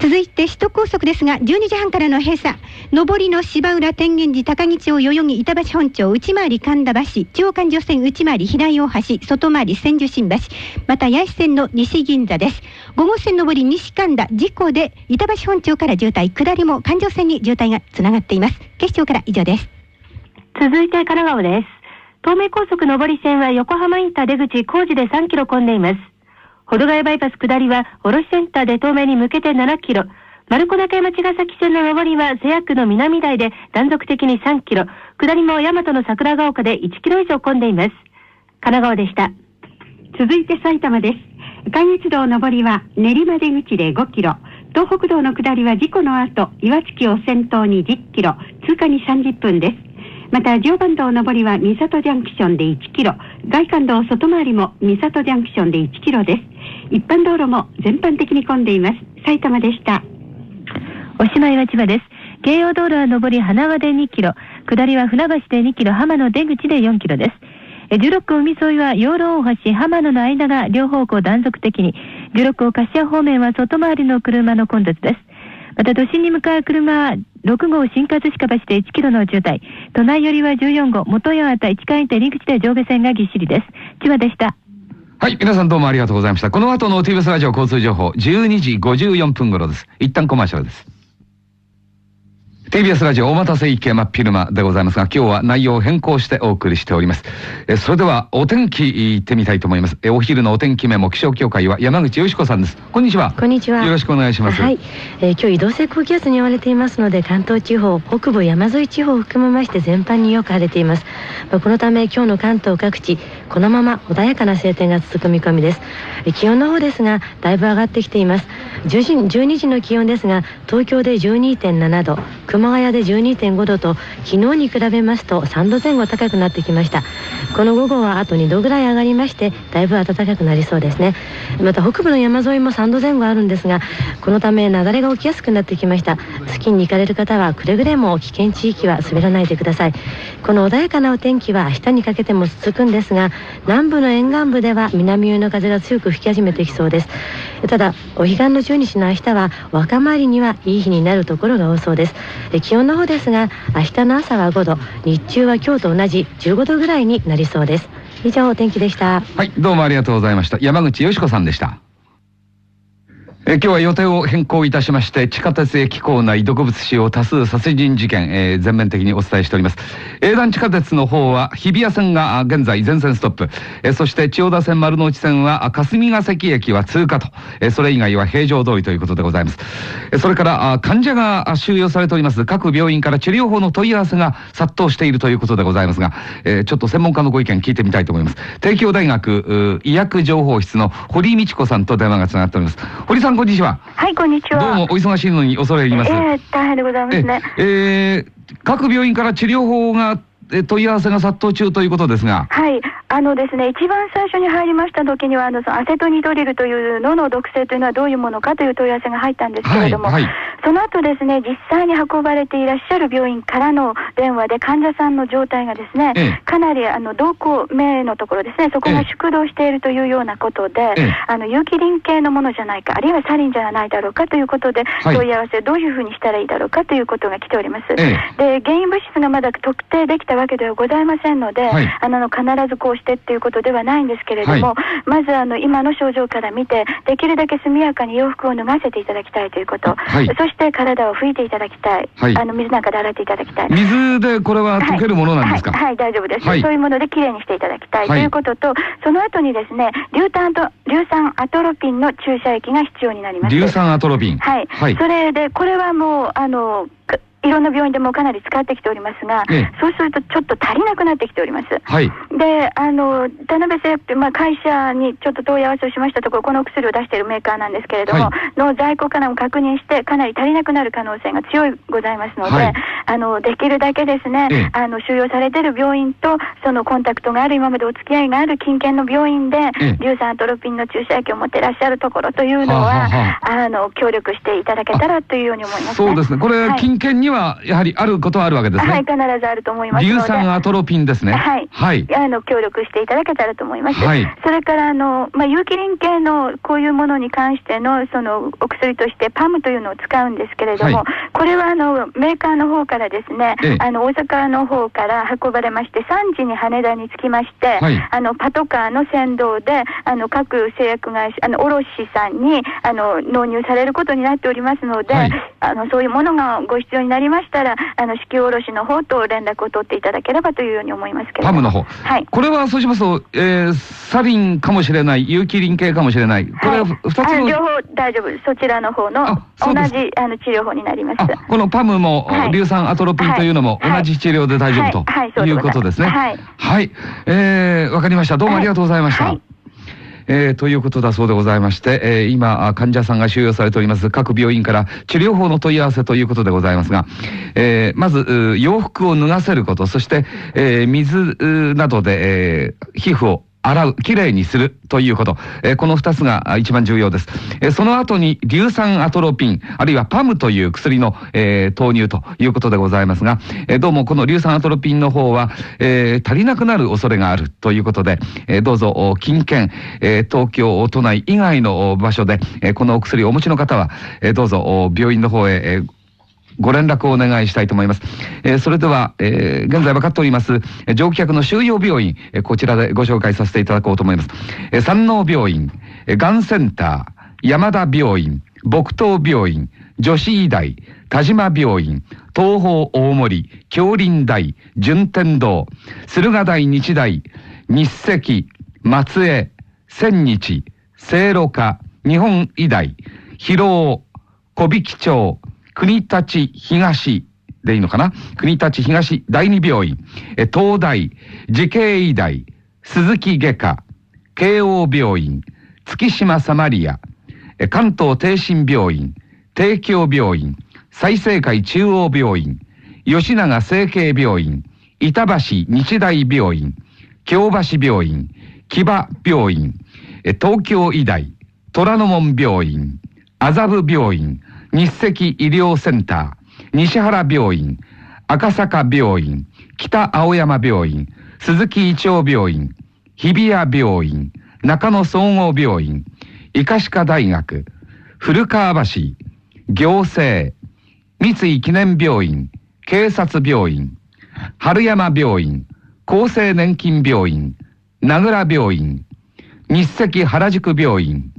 続いて首都高速ですが12時半からの閉鎖。上りの芝浦天元寺高木町代々木板橋本町内回り神田橋中央環状線内回り平井大橋外回り千住新橋また八重線の西銀座です。5号線上り西神田事故で板橋本町から渋滞下りも環状線に渋滞がつながっています。警視庁から以上です。続いて神奈川です。東名高速上り線は横浜インター出口工事で3キロ混んでいます。保土ヶ谷バイパス下りは、卸センターで東名に向けて7キロ、丸子中山茅ヶ崎線の上りは瀬谷区の南台で断続的に3キロ、下りも大和の桜ヶ丘で1キロ以上混んでいます。神奈川でした。続いて埼玉です。関越道上りは練馬出口で5キロ、東北道の下りは事故の後、岩槻を先頭に10キロ、通過に30分です。また、常磐道上りは三郷ジャンクションで1キロ、外環道外回りも三郷ジャンクションで1キロです。一般道路も全般的に混んでいます。埼玉でした。おしまいは千葉です。京葉道路は上り花輪で2キロ、下りは船橋で2キロ、浜野出口で4キロです。16区海沿いは養老大橋、浜野の間が両方向断続的に、16区柏方面は外回りの車の混雑です。また都心に向かう車は6号新葛飾橋で1キロの渋滞、都内寄りは14号元八幡市川インター入り口で上下線がぎっしりです。千葉でした。はい、皆さんどうもありがとうございました。この後の TBS ラジオ交通情報、12時54分頃です。一旦コマーシャルです。TBS ラジオお待たせ池真っ昼間でございますが、今日は内容を変更してお送りしております。えそれではお天気行ってみたいと思います。えお昼のお天気メモ気象協会は山口よし子さんです。こんにちは。こんにちは。よろしくお願いします。はい、えー今日移動性高気圧に覆われていますので関東地方北部山沿い地方を含めまして全般によく晴れています、まあこのため今日の関東各地このまま穏やかな晴天が続く見込みです。気温の方ですがだいぶ上がってきています。10時12時の気温ですが東京で12.7度熊谷で12.5度と昨日に比べますと3度前後高くなってきました。この午後はあと2度ぐらい上がりましてだいぶ暖かくなりそうですね。また北部の山沿いも3度前後あるんですがこのため雪崩が起きやすくなってきました。スキーに行かれる方はくれぐれも危険地域は滑らないでください。この穏やかなお天気は明日にかけても続くんですが南部の沿岸部では南寄りの風が強く吹き始めてきそうですただお彼岸の中日の明日は若回りにはいい日になるところが多そうですえ気温の方ですが明日の朝は5度日中は今日と同じ15度ぐらいになりそうです以上お天気でしたはい、どうもありがとうございました。山口よし子さんでした。え今日は予定を変更いたしまして、地下鉄駅構内毒物使用多数殺人事件、えー全面的にお伝えしております。営団地下鉄の方は、日比谷線が現在全線ストップ、えそして千代田線丸の内線は霞ヶ関駅は通過と、えそれ以外は平常通りということでございます。えそれから、患者が収容されております各病院から治療法の問い合わせが殺到しているということでございますが、えちょっと専門家のご意見聞いてみたいと思います。帝京大学医薬情報室の堀道子さんと電話がつながっております。堀さんこんにちは。はい、こんにちは。どうもお忙しいのに恐れ入ります。えー、大変でございますね。えー各病院から治療法がえ問い合わせが殺到中ということですが、はい、あのですね、一番最初に入りました時には、あのそのアセトニドリルというのの毒性というのはどういうものかという問い合わせが入ったんですけれども、はいはい。その後ですね、実際に運ばれていらっしゃる病院からの電話で患者さんの状態がですね、ええ。かなりあの瞳孔目のところですね、そこが縮動しているというようなことで、ええ。あの有機リン系のものじゃないか、あるいはサリンじゃないだろうかということで、はい。問い合わせをどういうふうにしたらいいだろうかということが来ております。えで原因物質がまだ特定できたわけではございませんので、はい。あの必ずこうしてっていうことではないんですけれども、はまずあの今の症状から見て、できるだけ速やかに洋服を脱がせていただきたいということ、はい。そして体を拭いていただきたい、はい。あの水なんかで洗っていただきたい。水でこれは溶けるものなんですか？はい、はい大丈夫です、はい。そういうものできれいにしていただきたい、はいということと、その後にですね、硫酸と硫酸アトロピンの注射液が必要になります。硫酸アトロピン。はい、はい。それで、これはもう、あの、かいろんな病院でもかなり使ってきておりますが、ええそうするとちょっと足りなくなってきております。はい。で、あの、田辺製薬、まあ、会社にちょっと問い合わせをしましたところ、このお薬を出しているメーカーなんですけれども、はの在庫からも確認して、かなり足りなくなる可能性が強いございますので、はいあの、できるだけですね、ええあの、収容されている病院と、そのコンタクトがある、今までお付き合いがある近県の病院で、ええ硫酸アトロピンの注射液を持ってらっしゃるところというのは、はあはあはあの、協力していただけたらというように思いますね。そうですね。これ、はい近県にはやはりあることはあるわけですはい、ね。必ずあると思いますので。硫酸アトロピンですね。はい。はい。あの、協力していただけたらと思います。はいそれから、あの、まあ、有機リン系のこういうものに関しての、その、お薬としてパムというのを使うんですけれども、はいこれは、あの、メーカーの方からですね、ええあの、大阪の方から運ばれまして、3時に羽田に着きまして、はいあの、パトカーの先導で、あの、各製薬会社、あの、卸さんに、あの、納入されることになっておりますので、はいあの、そういうものがご必要になりりましたら、あの、支給卸の方と連絡を取っていただければというように思いますけれども。パムの方。はい。これはそうしますと、えー、サリンかもしれない、有機リン系かもしれない。これは二つの、あ両方大丈夫。そちらの方の同じあの治療法になります。このパムも、はい硫酸アトロピンというのも同じ治療で大丈夫と、はいうことですね。はいはい。えー、わかりました。どうもありがとうございました。えーということだそうでございまして、えー今、あ患者さんが収容されております各病院から治療法の問い合わせということでございますが、えーまず、う洋服を脱がせること、そして、えー水うなどで、えー皮膚を洗う、きれいにするということ、えーこの二つが一番重要です。えーその後に硫酸アトロピン、あるいはパムという薬の、えー投入ということでございますが、えどうもこの硫酸アトロピンの方は、え足りなくなる恐れがあるということで、えどうぞお近県、え東京都内以外の場所で、えこのお薬をお持ちの方は、えどうぞお病院の方へ、えーご連絡をお願いしたいと思います。えーそれでは、えー現在分かっております、えー乗客の収容病院、えーこちらでご紹介させていただこうと思います。えー山王病院、えがんセンター、山田病院、木東病院、女子医大、田島病院、東方大森、京林大、順天堂、駿河台日大、日赤、松江、千日、聖路加、日本医大、広尾、小引町、国立東でいいのかな？国立東第二病院、え東大、慈恵医大、鈴木外科、慶応病院、月島サマリア、え関東帝心病院、帝京病院、済生会中央病院、吉永整形病院、板橋日大病院、京橋病院、木場病院、え東京医大、虎ノ門病院、麻布病院、日赤医療センター、西原病院、赤坂病院、北青山病院、鈴木医長病院、日比谷病院、中野総合病院、医科歯科大学、古川橋、行政、三井記念病院、警察病院、春山病院、厚生年金病院、名倉病院、日赤原宿病院、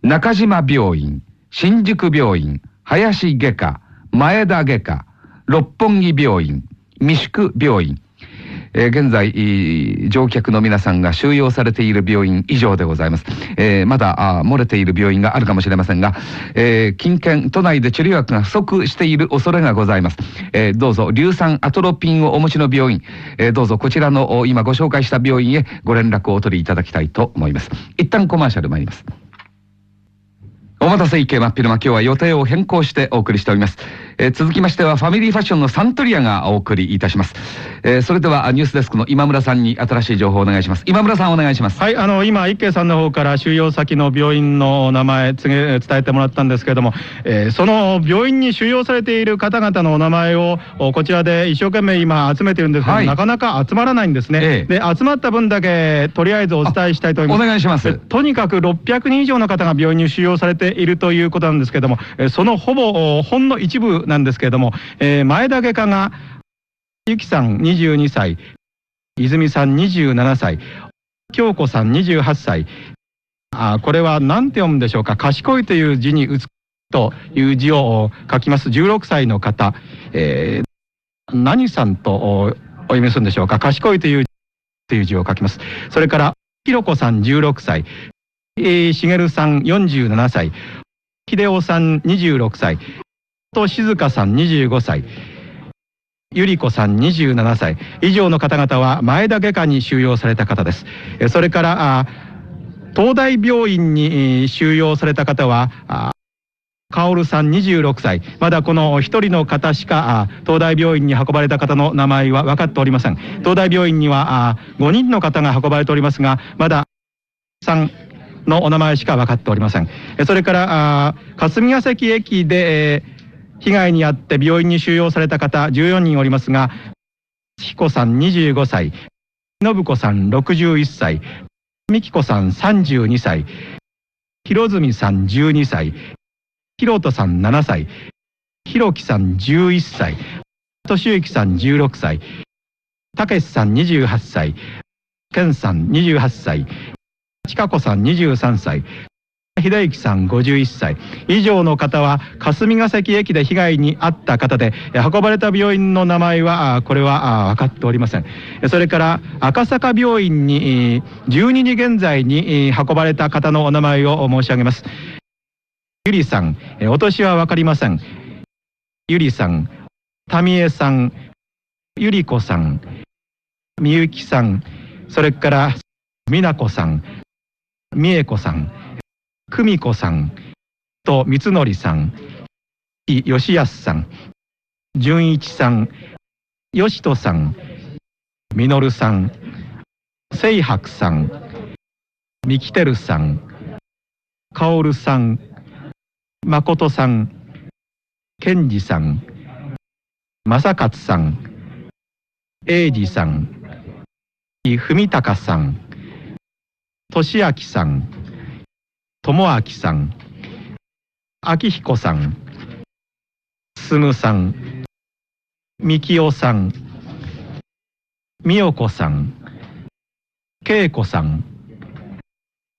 中島病院、新宿病院、林外科、前田外科、六本木病院、三宿病院、えー現在、い乗客の皆さんが収容されている病院以上でございます。えーまだあ漏れている病院があるかもしれませんが、えー近県都内で治療薬が不足している恐れがございます。えーどうぞ、硫酸アトロピンをお持ちの病院、えーどうぞこちらのお今ご紹介した病院へご連絡をお取りいただきたいと思います。一旦コマーシャル参ります。お待たせ池真っ昼間今日は予定を変更してお送りしております、えー続きましてはファミリーファッションのサントリアがお送りいたします、えーそれではニュースデスクの今村さんに新しい情報をお願いします。今村さんお願いします。はい、あの今、一慶さんの方から収容先の病院の名前告げ伝えてもらったんですけれども、えーその病院に収容されている方々のお名前をおこちらで一生懸命今集めてるんですけど、なかなか集まらないんですね。で集まった分だけとりあえずお伝えしたいと思います。お願いします。えとにかく600人以上の方が病院に収容されているということなんですけれども、えーそのほぼおほんの一部なんですけれども、えー前田外科がゆきさん22歳、泉さん27歳、京子さん28歳。あこれは何て読むんでしょうか。賢いという字に打つという字を書きます16歳の方。えー何さんとおお読みするんでしょうか。賢いというという字を書きます。それから、ひろこさん16歳、えー、しげるさん47歳、秀夫さん26歳、と静香さん25歳、ゆり子さん27歳。以上の方々は前田外科に収容された方です。それから東大病院に収容された方はあ薫さん26歳。まだこの一人の方しか東大病院に運ばれた方の名前は分かっておりません。東大病院には5人の方が運ばれておりますがまだ3のお名前しか分かっておりません。それから霞ヶ関駅で、被害に遭って病院に収容された方14人おりますが彦さん25歳信子さん61歳美希子さん32歳広住さん12歳ひろとさん7歳ひろきさん11歳敏之さん16歳たけしさん28歳健さん28歳ちかこさん23歳秀之さん51歳。以上の方は霞ヶ関駅で被害に遭った方で運ばれた病院の名前はこれは分かっておりません。それから赤坂病院に12時現在に運ばれた方のお名前を申し上げます。ゆりさん。お年は分かりません。ゆりさん。タミエさん。ゆりこさん。みゆきさん。それからみなこさん。みえこさん。久美子さんと三則さん、吉安さん、純一さん、吉人さん、実さん、清白さん、三木照さん、薫さん、誠さん、健二さん、正勝さん、英二さん、文隆さん、俊明さん、智明さん、明彦さん、進さん、みきおさん、みよこさん、けいこさん、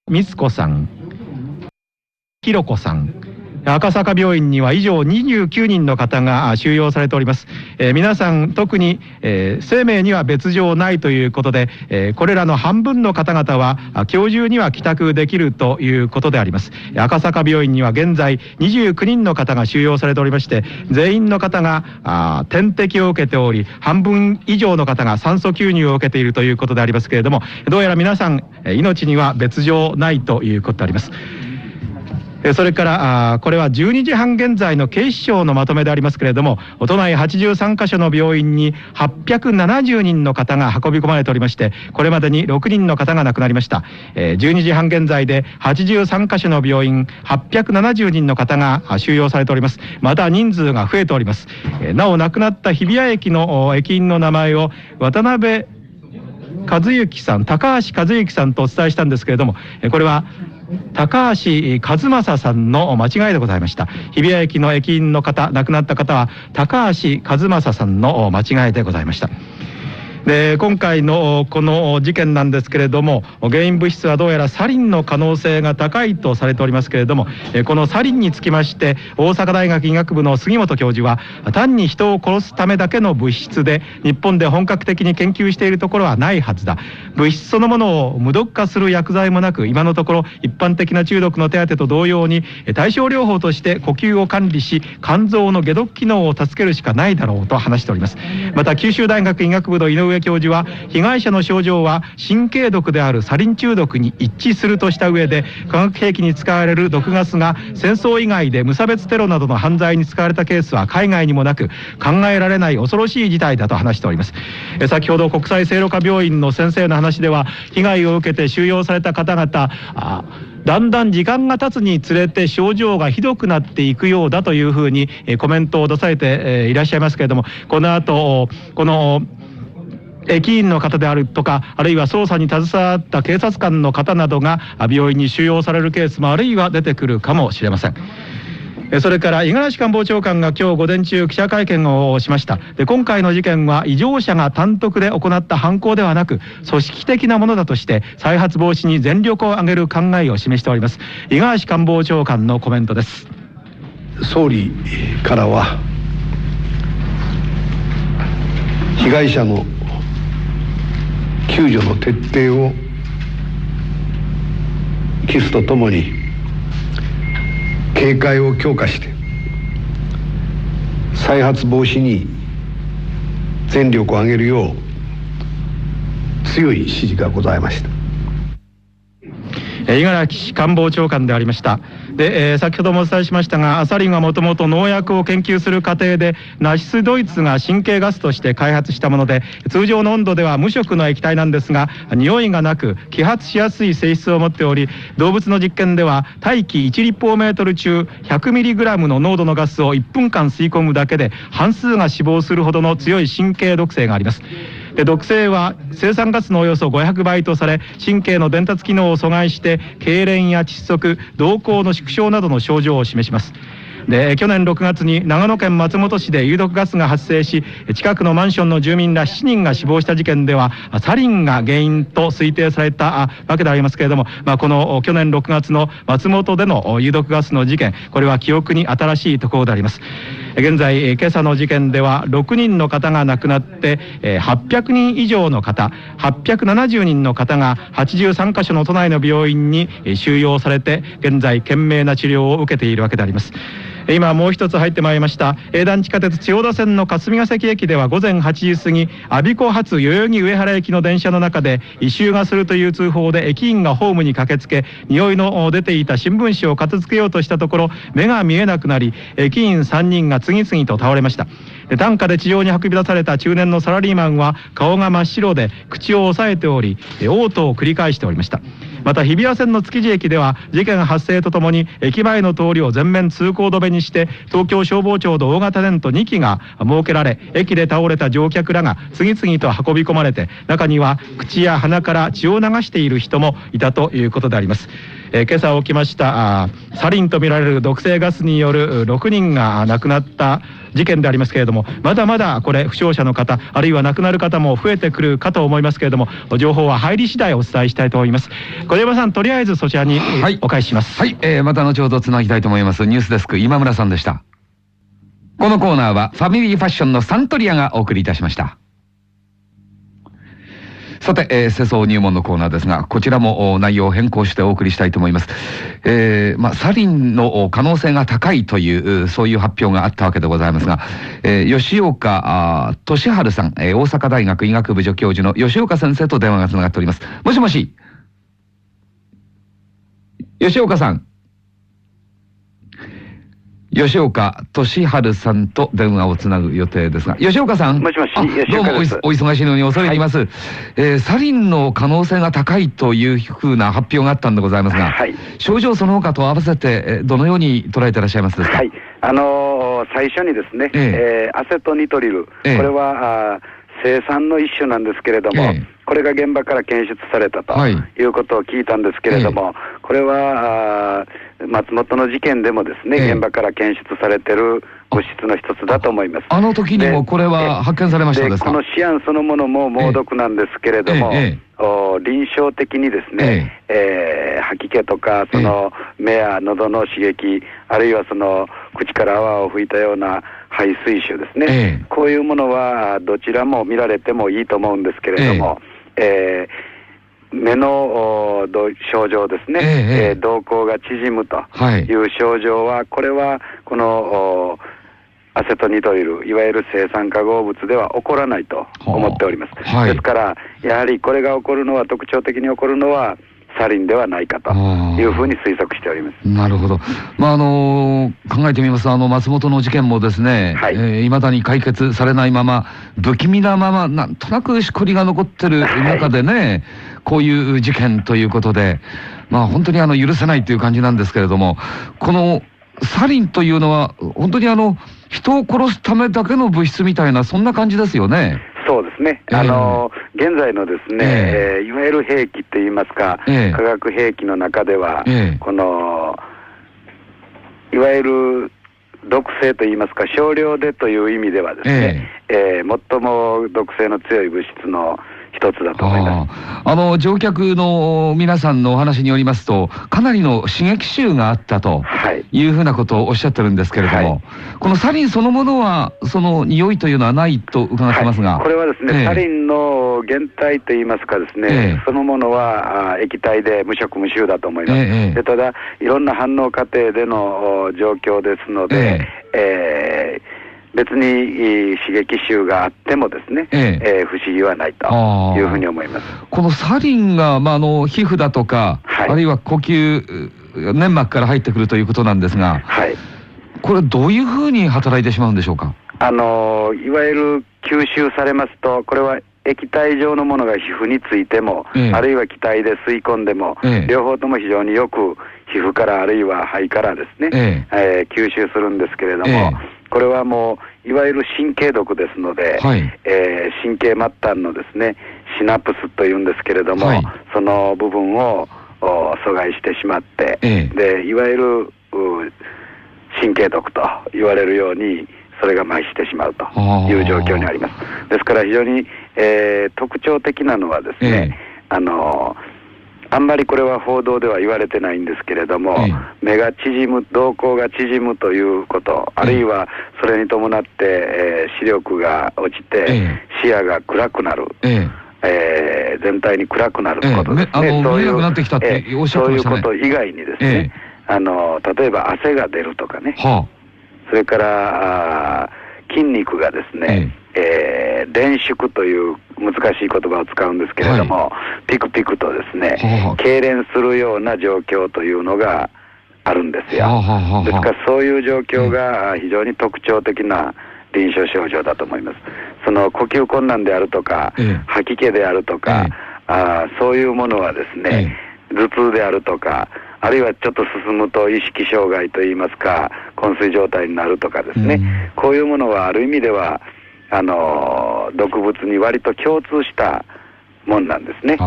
みつこさん、ひろこさん、赤坂病院には以上29人の方が収容されております。えー皆さん特に、えー生命には別状ないということで、えーこれらの半分の方々は今日中には帰宅できるということであります。赤坂病院には現在29人の方が収容されておりまして、全員の方があ点滴を受けており、半分以上の方が酸素吸入を受けているということでありますけれども、どうやら皆さんえ命には別状ないということであります。それからこれは12時半現在の警視庁のまとめでありますけれども都内83カ所の病院に870人の方が運び込まれておりましてこれまでに6人の方が亡くなりました、えー12時半現在で83カ所の病院870人の方が収容されております。また人数が増えております、えーなお亡くなった日比谷駅の駅員の名前を渡辺和幸さん高橋和幸さんとお伝えしたんですけれどもこれは高橋和正さんの間違いでございました。日比谷駅の駅員の方亡くなった方は高橋和正さんの間違いでございました。で今回のこの事件なんですけれども原因物質はどうやらサリンの可能性が高いとされておりますけれどもこのサリンにつきまして大阪大学医学部の杉本教授は単に人を殺すためだけの物質で日本で本格的に研究しているところはないはずだ。物質そのものを無毒化する薬剤もなく今のところ一般的な中毒の手当と同様に対症療法として呼吸を管理し肝臓の解毒機能を助けるしかないだろうと話しております。また九州大学医学部の井上教授は被害者の症状は神経毒であるサリン中毒に一致するとした上で化学兵器に使われる毒ガスが戦争以外で無差別テロなどの犯罪に使われたケースは海外にもなく考えられない恐ろしい事態だと話しております。え先ほど国際聖路加病院の先生の話では被害を受けて収容された方々あだんだん時間が経つにつれて症状がひどくなっていくようだというふうにえコメントを出されてえいらっしゃいますけれどもこの後この駅員の方であるとかあるいは捜査に携わった警察官の方などが病院に収容されるケースもあるいは出てくるかもしれません。それから五十嵐官房長官が今日午前中記者会見をしました。で今回の事件は異常者が単独で行った犯行ではなく組織的なものだとして再発防止に全力を挙げる考えを示しております。五十嵐官房長官のコメントです。総理からは被害者の救助の徹底を期すとともに警戒を強化して再発防止に全力を挙げるよう強い指示がございました。五十嵐官房長官でありましたで、えー先ほどもお伝えしましたがアサリンはもともと農薬を研究する過程でナチスドイツが神経ガスとして開発したもので通常の温度では無色の液体なんですが匂いがなく揮発しやすい性質を持っており動物の実験では大気1立方メートル中 100mg の濃度のガスを1分間吸い込むだけで半数が死亡するほどの強い神経毒性があります。で毒性は生産ガスのおよそ500倍とされ神経の伝達機能を阻害して痙攣や窒息瞳孔の縮小などの症状を示します。で去年6月に長野県松本市で有毒ガスが発生し近くのマンションの住民ら7人が死亡した事件ではサリンが原因と推定されたわけでありますけれども、まあ、この去年6月の松本での有毒ガスの事件これは記憶に新しいところであります。現在今朝の事件では6人の方が亡くなって800人以上の方870人の方が83カ所の都内の病院に収容されて現在懸命な治療を受けているわけであります。今もう一つ入ってまいりました。営団地下鉄千代田線の霞ヶ関駅では午前8時過ぎ我孫子発代々木上原駅の電車の中で異臭がするという通報で駅員がホームに駆けつけ匂いの出ていた新聞紙を片付けようとしたところ目が見えなくなり駅員3人が次々と倒れました。担架で地上に運び出された中年のサラリーマンは顔が真っ白で口を押さえており嘔吐を繰り返しておりました。また日比谷線の築地駅では事件発生とともに駅前の通りを全面通行止めにして東京消防庁の大型テント2機が設けられ駅で倒れた乗客らが次々と運び込まれて中には口や鼻から血を流している人もいたということであります。えー、今朝起きましたサリンとみられる毒性ガスによる6人が亡くなった事件でありますけれどもまだまだこれ負傷者の方あるいは亡くなる方も増えてくるかと思いますけれども情報は入り次第お伝えしたいと思います。小山さんとりあえずそちらに、はい、お返しします。はい、えー、また後ほどつなぎたいと思います。ニュースデスク今村さんでした。このコーナーはファミリーファッションのサントリアがお送りいたしましたさて、えー、世相入門のコーナーですが、こちらも内容を変更してお送りしたいと思います。えー、まあ、サリンの可能性が高いという、そういう発表があったわけでございますが、えー、吉岡俊治さん、えー、大阪大学医学部助教授の吉岡先生と電話がつながっております。もしもし。吉岡さん。吉岡俊治さんと電話をつなぐ予定ですが、吉岡さん。もしもし、どうもお忙しいのに恐れ入ります、はい、えー、サリンの可能性が高いというふうな発表があったんでございますが、はい、症状その他と合わせて、どのように捉えていらっしゃいますですか？はい、あのー、最初にですね、えー、えー、アセトニトリル、えー、これは、あ生産の一種なんですけれども、えー、これが現場から検出されたとい。うことを聞いたんですけれども、えー、これは、あ松本の事件でもですね、え現場から検出されてる物質の一つだと思います。あの時にもこれは発見されましたですこのシアンそのものも猛毒なんですけれども、えお臨床的にですね、ええ。ー、吐き気とか、その目や喉の刺激、あるいはその口から泡を吹いたような排水臭ですね、こういうものはどちらも見られてもいいと思うんですけれども、えー目の症状ですね、えええー、瞳孔が縮むという症状は、はい、これはこのアセトニトリル、いわゆる生酸化合物では起こらないと思っております。はい、ですから、やはりこれが起こるのは、特徴的に起こるのは、サリンではないかというふうに推測しております。なるほど。まああのー、考えてみますとあの松本の事件もですね、はい、えー、未だに解決されないまま不気味なままなんとなくしこりが残ってる中でね、はい、こういう事件ということで、まあ本当にあの許せないという感じなんですけれども、このサリンというのは本当にあの人を殺すためだけの物質みたいなそんな感じですよね。そうですね、えー、あの現在のですね、えー、いわゆる兵器っていいますか、えー、化学兵器の中では、このいわゆる毒性といいますか、少量でという意味ではですね、えー、最も毒性の強い物質の一つだと思います。あの乗客の皆さんのお話によりますと、かなりの刺激臭があったとい。うふうなことをおっしゃってるんですけれども、はい、このサリンそのものは、その匂いというのはないと伺ってますが、はい、これはですね、えー、サリンの原体といいますか、ですね、えー、そのものはあ液体で無色無臭だと思います。えー、でただ、いろんな反応過程での状況ですので、えー、えー別に刺激臭があってもですね、ええ。えー、不思議はないというふうに思います。このサリンが、まあ、あの皮膚だとか、はい、あるいは呼吸粘膜から入ってくるということなんですが、はい、これどういうふうに働いてしまうんでしょうか？あのいわゆる吸収されますとこれは液体状のものが皮膚についても、ええ、あるいは気体で吸い込んでも、え、両方とも非常によく皮膚からあるいは肺からですね、ええ。ー、吸収するんですけれども、これはもういわゆる神経毒ですので、はい、えー、神経末端のですねシナプスというんですけれども、はい、その部分を阻害してしまって、ええ、でいわゆる神経毒と言われるように、それが麻痺してしまうという状況にあります。ですから非常に、えー、特徴的なのはですね、えー、あのあんまりこれは報道では言われてないんですけれども、えー、目が縮む、瞳孔が縮むということ、あるいはそれに伴って、えー、視力が落ちて、視野が暗くなる。えー、全体に暗くなることですね。そういうそういうこと以外にですね、あの例えば汗が出るとかね、はあ。それから筋肉がですね、えー、連縮という難しい言葉を使うんですけれども、はい、ピクピクとですね、痙攣するような状況というのがあるんですよ。ですからそういう状況が非常に特徴的な臨床症状だと思います。その呼吸困難であるとか、吐き気であるとか、あそういうものはですね、頭痛であるとか、あるいはちょっと進むと意識障害といいますか、昏睡状態になるとかですね、うん、こういうものはある意味では、あの毒物に割と共通したもんなんですね。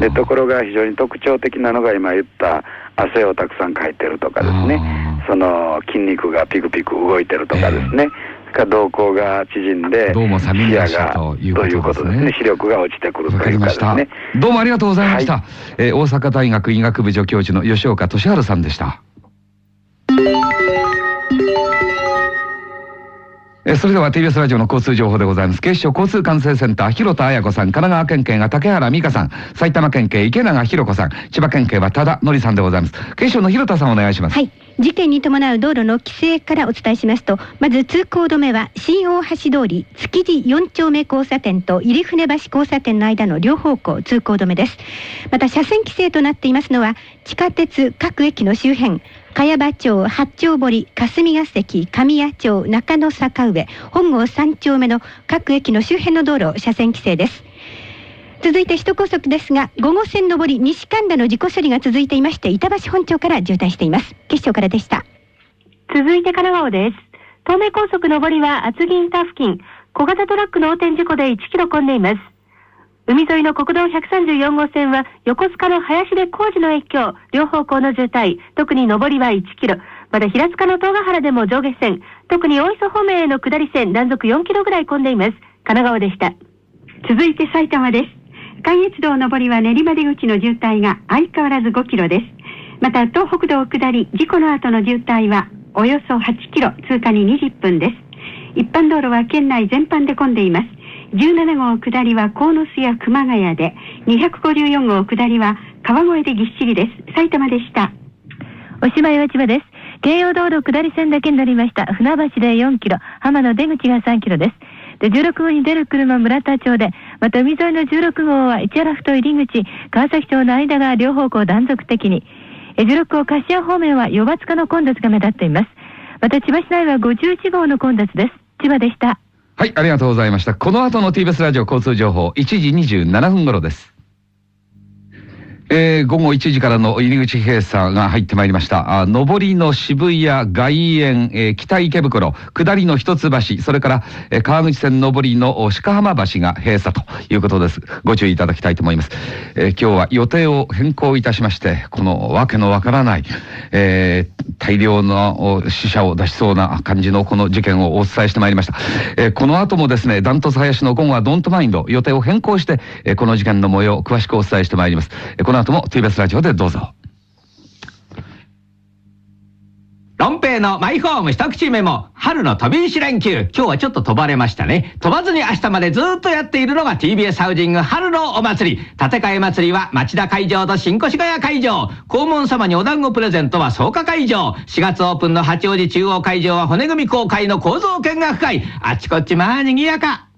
でところが非常に特徴的なのが今言った汗をたくさんかいてるとかですね、その筋肉がピクピク動いてるとかですね、えー、か瞳孔が縮んで、どうも視野がということですね。視力が落ちてくるというかですね。どうもありがとうございました。はい、えー、大阪大学医学部助教授の吉岡俊治さんでした。えそれでは TBS ラジオの交通情報でございます。警視庁交通管制センター、広田彩子さん、神奈川県警が竹原美香さん、埼玉県警池永博子さん、千葉県警は多田のりさんでございます。警視庁の広田さんお願いします。はい。事件に伴う道路の規制からお伝えしますと、まず通行止めは新大橋通り築地4丁目交差点と入船橋交差点の間の両方向通行止めです。また車線規制となっていますのは、地下鉄各駅の周辺、茅場町、八丁堀、霞ヶ関、神谷町、中野坂上、本郷三丁目の各駅の周辺の道路、車線規制です。続いて首都高速ですが、5号線上り西神田の事故処理が続いていまして、板橋本町から渋滞しています。決勝からでした。続いて神奈川です。東名高速上りは厚木インター付近、小型トラックの横転事故で1キロ混んでいます。海沿いの国道134号線は横須賀の林で工事の影響、両方向の渋滞、特に上りは1キロ。また平塚の東ヶ原でも上下線、特に大磯方面への下り線、断続4キロぐらい混んでいます。神奈川でした。続いて埼玉です。関越道上りは練馬出口の渋滞が相変わらず5キロです。また東北道下り、事故の後の渋滞はおよそ8キロ通過に20分です。一般道路は県内全般で混んでいます。17号下りは鴻巣や熊谷で、254号下りは川越でぎっしりです。埼玉でした。おしまいは千葉です。京葉道路下り線だけになりました。船橋で4キロ、浜野出口が3キロです。で、16号に出る車村田町で、また海沿いの16号は市原ふ頭入り口、川崎町の間が両方向断続的に、16号柏方面は余罰化の混雑が目立っています。また千葉市内は51号の混雑です。千葉でした。はい、ありがとうございました。この後の TBS ラジオ交通情報、1時27分頃です。えー、午後1時からの入り口閉鎖が入ってまいりました。あ上りの渋谷、外苑、えー、北池袋、下りの一橋、それから、えー、川口線上りの鹿浜橋が閉鎖ということです。ご注意いただきたいと思います。えー、今日は予定を変更いたしまして、このわけのわからない、えー、大量の死者を出しそうな感じのこの事件をお伝えしてまいりました。えー、この後もですね、ダントツ林の午後はドントマインド、予定を変更して、えー、この事件の模様を詳しくお伝えしてまいります。えー、この後も TBS ラジオでどうぞ。ロンペイのマイホーム一口メモ、春の飛び石連休。今日はちょっと飛ばれましたね。飛ばずに明日までずっとやっているのが TBS ハウジング春のお祭り。建て替え祭りは町田会場と新越谷会場。黄門様にお団子プレゼントは草加会場。4月オープンの八王子中央会場は骨組み公開の構造圏が深い。あちこちまあ賑やか。